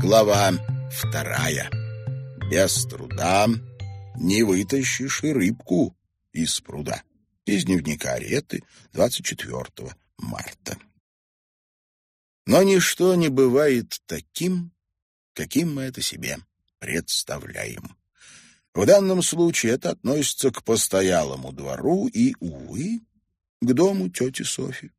Глава вторая. Без труда не вытащишь и рыбку из пруда. Из дневника Ареты 24 марта. Но ничто не бывает таким, каким мы это себе представляем. В данном случае это относится к постоялому двору и, увы, к дому тети Софи.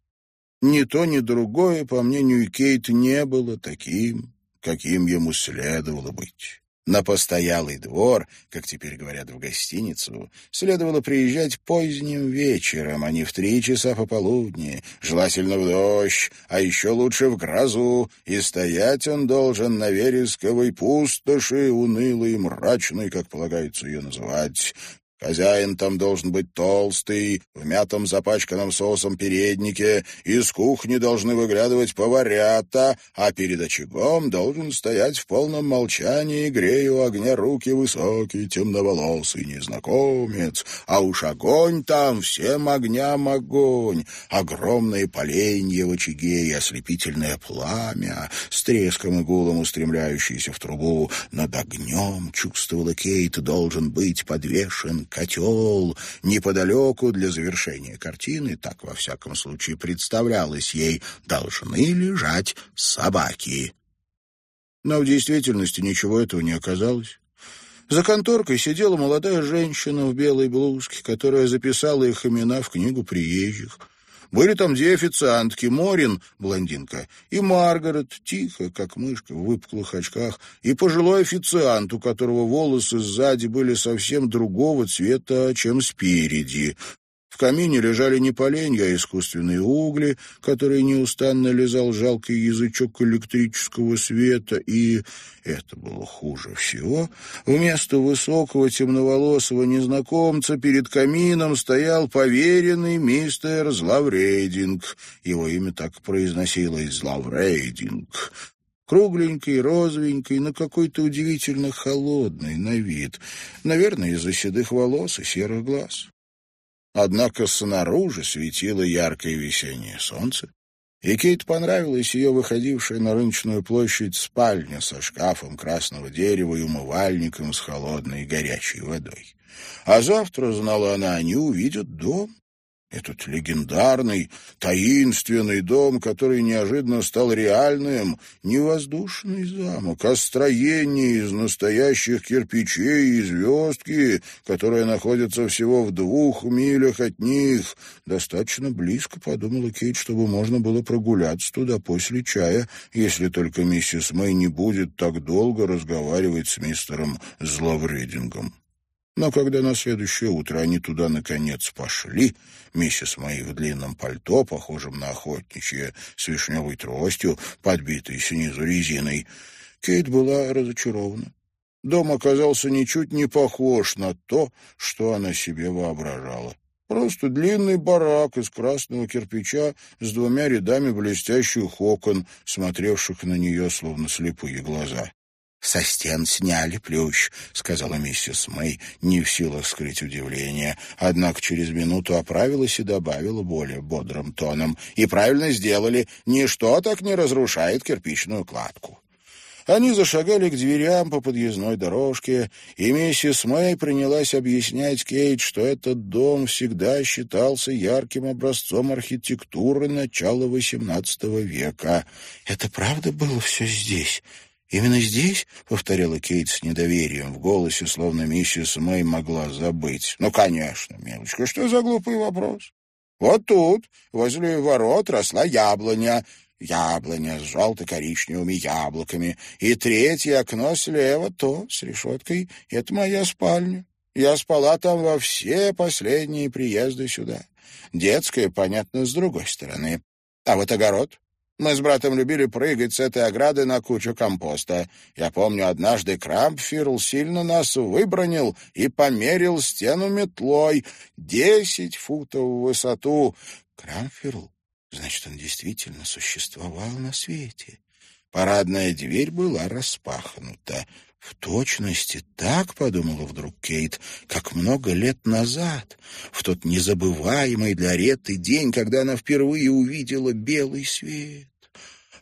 Ни то, ни другое, по мнению Кейт, не было таким, каким ему следовало быть. На постоялый двор, как теперь говорят в гостиницу, следовало приезжать поздним вечером, а не в три часа пополудни, желательно в дождь, а еще лучше в грозу, и стоять он должен на вересковой пустоши, унылой и мрачной, как полагается ее называть, Хозяин там должен быть толстый, в мятом запачканном соусом переднике, из кухни должны выглядывать поварята, а перед очагом должен стоять в полном молчании, грея огня руки высокий, темноволосый незнакомец. А уж огонь там, всем огням огонь, огромные поленья в очаге и ослепительное пламя, с треском и гулом устремляющиеся в трубу. Над огнем, чувствовала Кейт, должен быть подвешен котел неподалеку для завершения картины, так во всяком случае представлялось ей, должны лежать собаки. Но в действительности ничего этого не оказалось. За конторкой сидела молодая женщина в белой блузке, которая записала их имена в книгу приезжих. Были там две официантки, Морин, блондинка, и Маргарет, тихо, как мышка в выпуклых очках, и пожилой официант, у которого волосы сзади были совсем другого цвета, чем спереди камине лежали не поленья, а искусственные угли, которые неустанно лизал жалкий язычок электрического света, и, это было хуже всего, вместо высокого темноволосого незнакомца перед камином стоял поверенный мистер Злаврейдинг. Его имя так произносилось «Злаврейдинг». Кругленький, розовенький, но какой-то удивительно холодный на вид. Наверное, из-за седых волос и серых глаз. Однако снаружи светило яркое весеннее солнце, и Кейт понравилась ее выходившая на рыночную площадь спальня со шкафом красного дерева и умывальником с холодной и горячей водой. А завтра, знала она, они увидят дом, этот легендарный, таинственный дом, который неожиданно стал реальным, не воздушный замок, а строение из настоящих кирпичей и звездки, которое находится всего в двух милях от них. Достаточно близко, подумала Кейт, чтобы можно было прогуляться туда после чая, если только миссис Мэй не будет так долго разговаривать с мистером Зловредингом. Но когда на следующее утро они туда наконец пошли, миссис Мэй в длинном пальто, похожем на охотничье, с вишневой тростью, подбитой снизу резиной, Кейт была разочарована. Дом оказался ничуть не похож на то, что она себе воображала. Просто длинный барак из красного кирпича с двумя рядами блестящих окон, смотревших на нее, словно слепые глаза. «Со стен сняли плющ», — сказала миссис Мэй, не в силах скрыть удивление. Однако через минуту оправилась и добавила более бодрым тоном. «И правильно сделали. Ничто так не разрушает кирпичную кладку». Они зашагали к дверям по подъездной дорожке, и миссис Мэй принялась объяснять Кейт, что этот дом всегда считался ярким образцом архитектуры начала XVIII века. «Это правда было все здесь?» «Именно здесь?» — повторяла Кейт с недоверием в голосе, словно миссис Мэй могла забыть. «Ну, конечно, милочка, что за глупый вопрос? Вот тут, возле ворот, росла яблоня, яблоня с желто-коричневыми яблоками, и третье окно слева, то с решеткой. Это моя спальня. Я спала там во все последние приезды сюда. Детская, понятно, с другой стороны. А вот огород мы с братом любили прыгать с этой ограды на кучу компоста. Я помню, однажды Крампфирл сильно нас выбронил и померил стену метлой. Десять футов в высоту. Крампфирл? Значит, он действительно существовал на свете. Парадная дверь была распахнута. В точности так, подумала вдруг Кейт, как много лет назад, в тот незабываемый для Ретты день, когда она впервые увидела белый свет.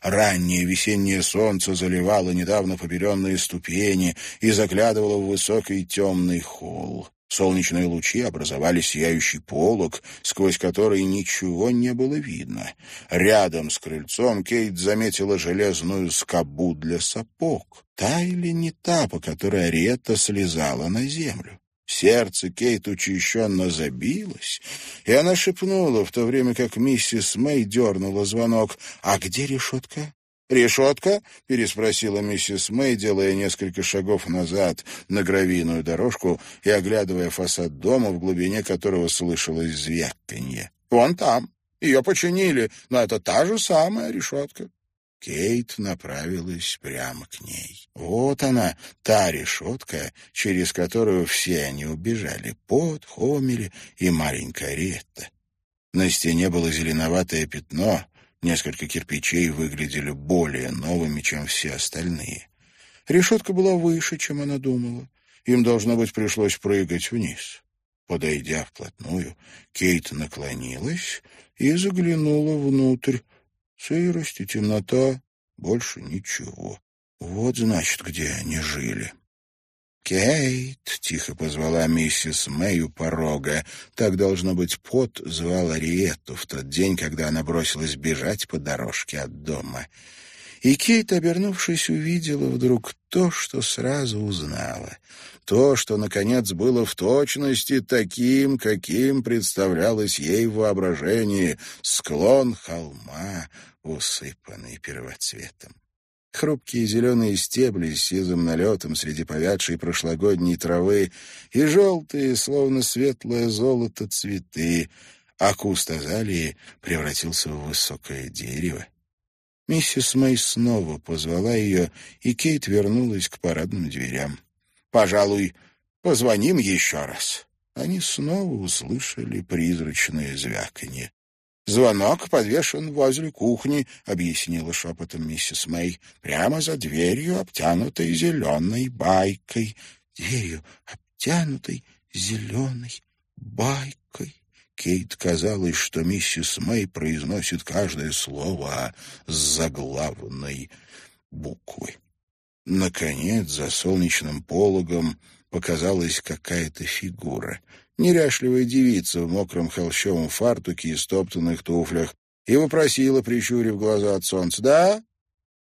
Раннее весеннее солнце заливало недавно побеленные ступени и заглядывало в высокий темный холл. Солнечные лучи образовали сияющий полог, сквозь который ничего не было видно. Рядом с крыльцом Кейт заметила железную скобу для сапог. Та или не та, по которой Ариетта слезала на землю? Сердце Кейт учащенно забилось, и она шепнула, в то время как миссис Мэй дернула звонок. «А где решетка?» «Решетка?» — переспросила миссис Мэй, делая несколько шагов назад на гравийную дорожку и оглядывая фасад дома, в глубине которого слышалось звяканье. «Вон там. Ее починили, но это та же самая решетка». Кейт направилась прямо к ней. Вот она, та решетка, через которую все они убежали. Пот, Хомели и маленькая Ретта. На стене было зеленоватое пятно, несколько кирпичей выглядели более новыми, чем все остальные. Решетка была выше, чем она думала. Им, должно быть, пришлось прыгать вниз. Подойдя вплотную, Кейт наклонилась и заглянула внутрь. Сырость и темнота, больше ничего. Вот, значит, где они жили. «Кейт!» — тихо позвала миссис Мэй у порога. Так, должно быть, Пот звал Ариетту в тот день, когда она бросилась бежать по дорожке от дома. И Кейт, обернувшись, увидела вдруг то, что сразу узнала. То, что, наконец, было в точности таким, каким представлялось ей в воображении склон холма, усыпанный первоцветом. Хрупкие зеленые стебли с сизым налетом среди повядшей прошлогодней травы и желтые, словно светлое золото, цветы, а куст азалии превратился в высокое дерево. Миссис Мэй снова позвала ее, и Кейт вернулась к парадным дверям. «Пожалуй, позвоним еще раз». Они снова услышали призрачное звяканье. «Звонок подвешен возле кухни», — объяснила шепотом миссис Мэй, «прямо за дверью, обтянутой зеленой байкой». «Дверью, обтянутой зеленой байкой». Кейт казалось, что миссис Мэй произносит каждое слово с заглавной буквы. Наконец, за солнечным пологом показалась какая-то фигура. Неряшливая девица в мокром холщовом фартуке и стоптанных туфлях и вопросила, прищурив глаза от солнца, «Да?»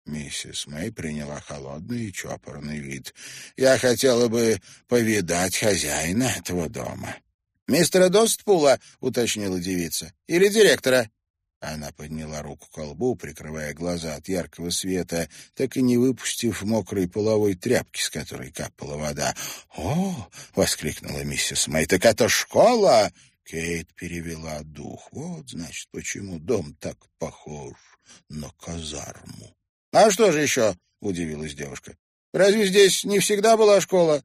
Миссис Мэй приняла холодный и чопорный вид. «Я хотела бы повидать хозяина этого дома». «Мистера Достпула?» — уточнила девица. «Или директора?» Она подняла руку к колбу, прикрывая глаза от яркого света, так и не выпустив мокрой половой тряпки, с которой капала вода. «О!» — воскликнула миссис Мэй. «Так это школа!» Кейт перевела дух. «Вот, значит, почему дом так похож на казарму». «А что же еще?» — удивилась девушка. «Разве здесь не всегда была школа?»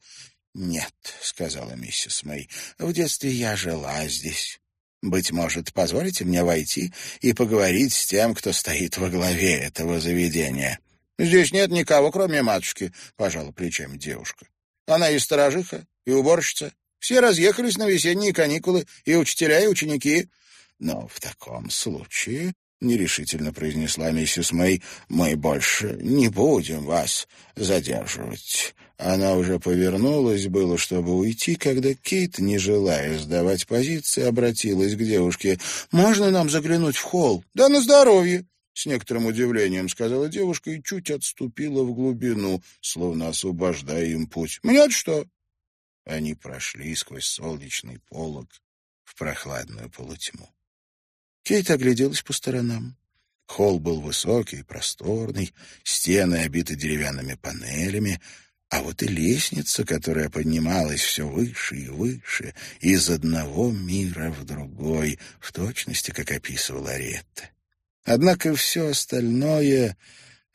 «Нет», — сказала миссис Мэй, — «в детстве я жила здесь. Быть может, позволите мне войти и поговорить с тем, кто стоит во главе этого заведения?» «Здесь нет никого, кроме матушки», — пожала плечами девушка. «Она и сторожиха, и уборщица. Все разъехались на весенние каникулы, и учителя, и ученики». «Но в таком случае — нерешительно произнесла миссис Мэй, — мы больше не будем вас задерживать. Она уже повернулась было, чтобы уйти, когда Кейт, не желая сдавать позиции, обратилась к девушке. «Можно нам заглянуть в холл?» «Да на здоровье!» С некоторым удивлением сказала девушка и чуть отступила в глубину, словно освобождая им путь. «Мне что?» Они прошли сквозь солнечный полог в прохладную полутьму. Кейт огляделась по сторонам. Холл был высокий, просторный, стены обиты деревянными панелями, а вот и лестница, которая поднималась все выше и выше, из одного мира в другой, в точности, как описывала Аретта. Однако все остальное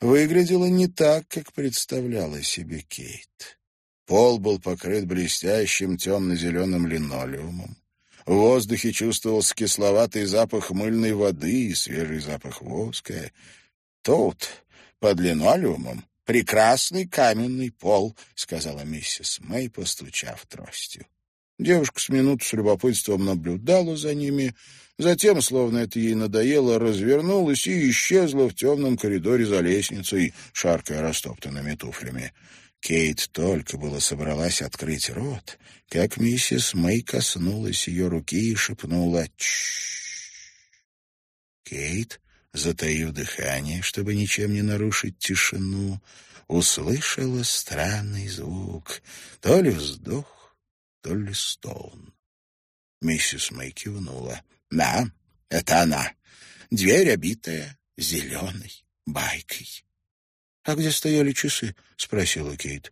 выглядело не так, как представляла себе Кейт. Пол был покрыт блестящим темно-зеленым линолеумом. В воздухе чувствовался кисловатый запах мыльной воды и свежий запах воска. Тут, под линолеумом, прекрасный каменный пол, — сказала миссис Мэй, постучав тростью. Девушка с минуту с любопытством наблюдала за ними, затем, словно это ей надоело, развернулась и исчезла в темном коридоре за лестницей, шаркая растоптанными туфлями. Кейт только было собралась открыть рот, как миссис Мэй коснулась ее руки и шепнула «Чшшш». Кейт, затаив дыхание, чтобы ничем не нарушить тишину, услышала странный звук, то ли вздох, то ли стон. Миссис Мэй кивнула. «Да, это она. Дверь обитая зеленой байкой». «А где стояли часы?» — спросила Кейт.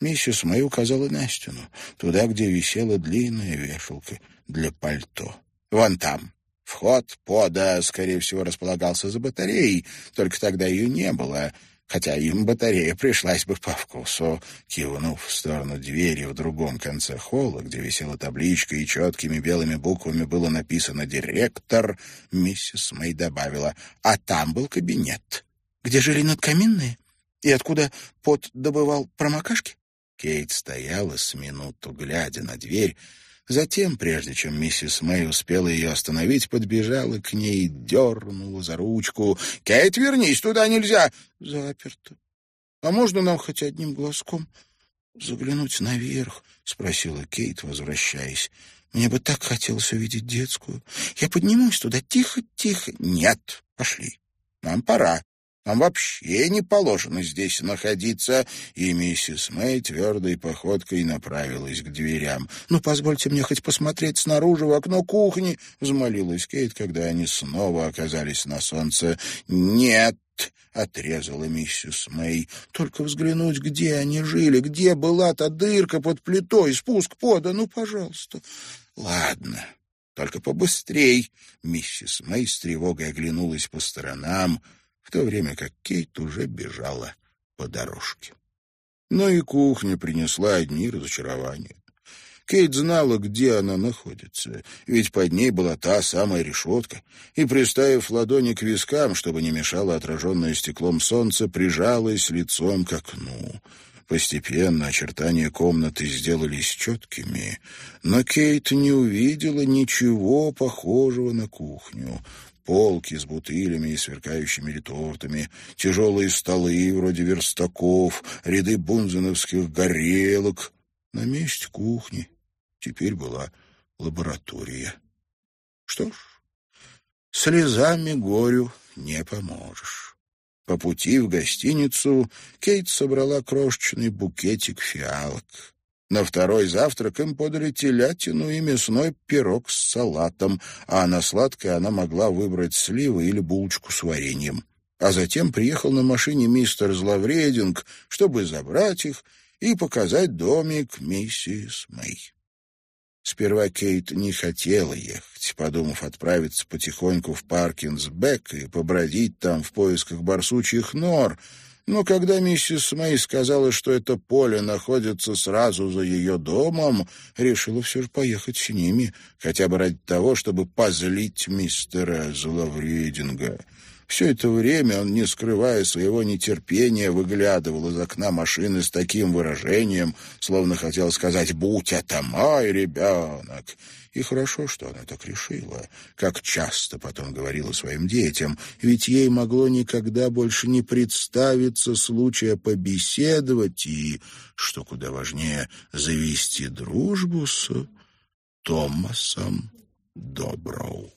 Миссис Мэй указала на стену, туда, где висела длинная вешалка для пальто. «Вон там. Вход пода, скорее всего, располагался за батареей, только тогда ее не было, хотя им батарея пришлась бы по вкусу». Кивнув в сторону двери в другом конце холла, где висела табличка и четкими белыми буквами было написано «Директор», миссис Мэй добавила, «А там был кабинет, где жили надкаминные». И откуда пот добывал промокашки? Кейт стояла с минуту, глядя на дверь. Затем, прежде чем миссис Мэй успела ее остановить, подбежала к ней и дернула за ручку. «Кейт, вернись, туда нельзя!» «Заперто. А можно нам хоть одним глазком заглянуть наверх?» — спросила Кейт, возвращаясь. «Мне бы так хотелось увидеть детскую. Я поднимусь туда тихо-тихо». «Нет, пошли. Нам пора». Нам вообще не положено здесь находиться». И миссис Мэй твердой походкой направилась к дверям. «Ну, позвольте мне хоть посмотреть снаружи в окно кухни», — взмолилась Кейт, когда они снова оказались на солнце. «Нет». — отрезала миссис Мэй. — Только взглянуть, где они жили, где была та дырка под плитой, спуск пода, ну, пожалуйста. — Ладно, только побыстрей. Миссис Мэй с тревогой оглянулась по сторонам то время как Кейт уже бежала по дорожке. Но и кухня принесла одни разочарования. Кейт знала, где она находится, ведь под ней была та самая решетка, и, приставив ладони к вискам, чтобы не мешало отраженное стеклом солнце, прижалась лицом к окну. Постепенно очертания комнаты сделались четкими, но Кейт не увидела ничего похожего на кухню полки с бутылями и сверкающими ретортами, тяжелые столы вроде верстаков, ряды бунзеновских горелок. На месте кухни теперь была лаборатория. Что ж, слезами горю не поможешь. По пути в гостиницу Кейт собрала крошечный букетик фиалок. На второй завтрак им подали телятину и мясной пирог с салатом, а на сладкое она могла выбрать сливы или булочку с вареньем. А затем приехал на машине мистер Зловрединг, чтобы забрать их и показать домик миссис Мэй. Сперва Кейт не хотела ехать, подумав отправиться потихоньку в Паркинсбек и побродить там в поисках барсучьих нор — но когда миссис Мэй сказала, что это поле находится сразу за ее домом, решила все же поехать с ними, хотя бы ради того, чтобы позлить мистера Зловрединга. Все это время он, не скрывая своего нетерпения, выглядывал из окна машины с таким выражением, словно хотел сказать «Будь это мой ребенок!» И хорошо, что она так решила, как часто потом говорила своим детям, ведь ей могло никогда больше не представиться случая побеседовать и, что куда важнее, завести дружбу с Томасом Доброу.